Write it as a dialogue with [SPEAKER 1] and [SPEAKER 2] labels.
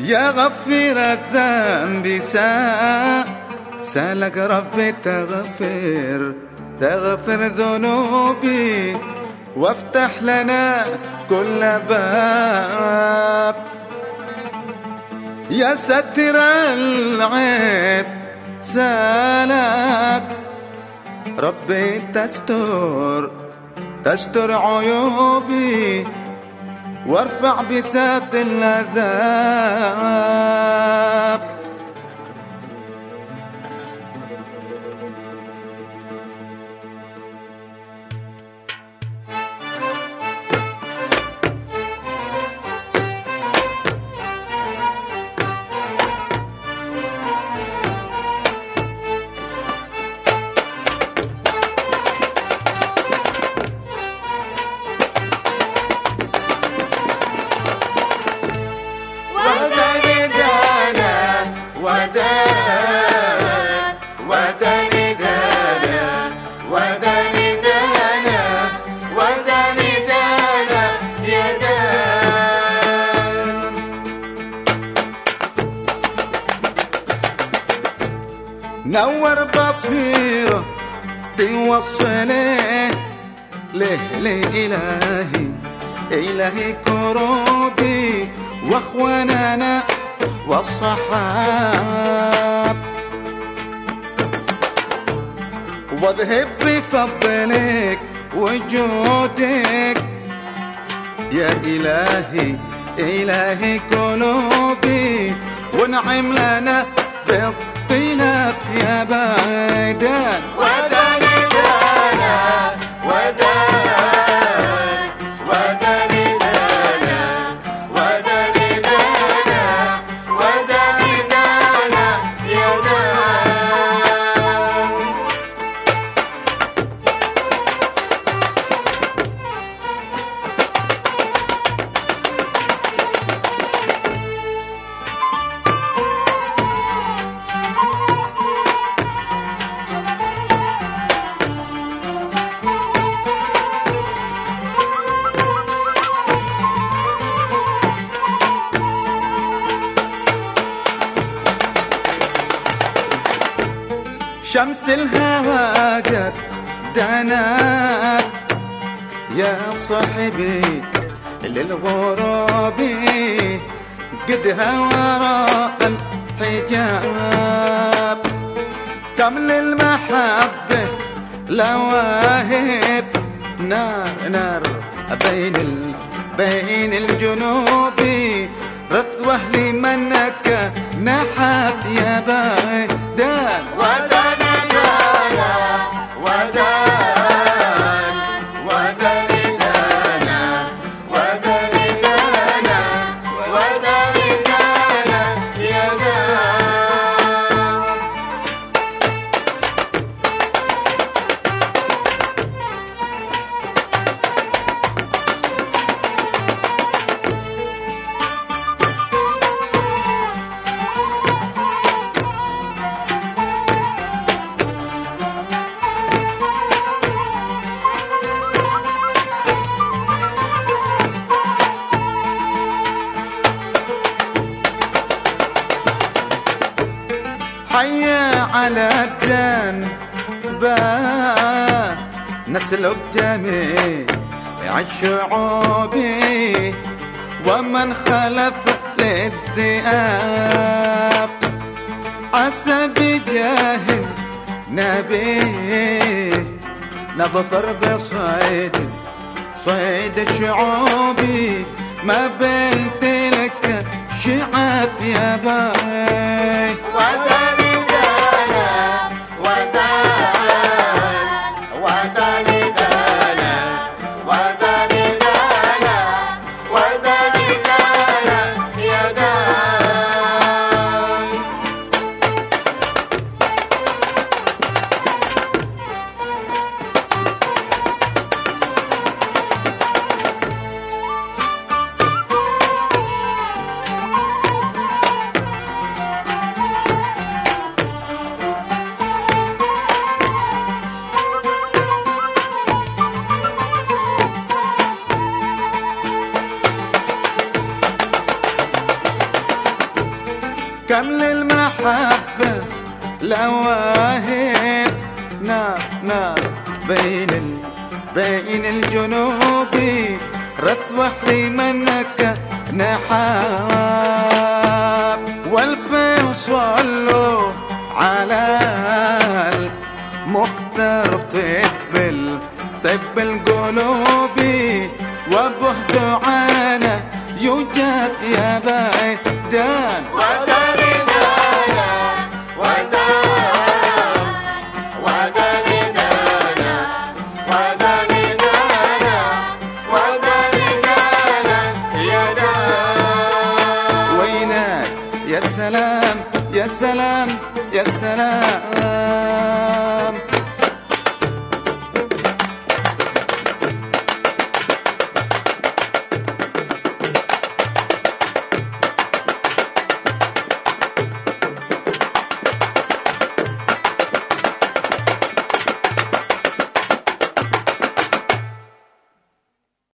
[SPEAKER 1] يا غفير الذنب سا سألك ربي تغفر تغفر ذنوبي وافتح لنا كل باب. يا ستر العيب سألك ربي تستر تستر عيوبي. وارفع بسات العذاب نور بصيرة توصلي له لإلهي إلهي كروبي وأخواننا والصحاب. واذهب بفضلك وجودك. يا إلهي إلهي قلوبي وانعم لنا بالطلب يا بعيدان شمس الهوى قد دنات يا صاحبي للغراب قدها وراء الحجاب. كم للمحبة لواهب. نار نار بين بين الجنوب. رثوة لمنك نحب يا بعيدان على الدان با نسلك جميع الشعوب ومن خلف للذئاب. عسى بجاه نبي نظفر بصيد صيد الشعوب ما بين كم للمحبة لواهب نار نار بين ال... بين الجنوب رث وحري منك نحاب. والفين صلوا على المختار طب طب القلوب وابه دعانا يجاب يا بعيدان.
[SPEAKER 2] وداني دانا ودان وداني دانا وداني دانا وداني دانا يا دان
[SPEAKER 1] وينك؟ يا سلام يا سلام يا سلام.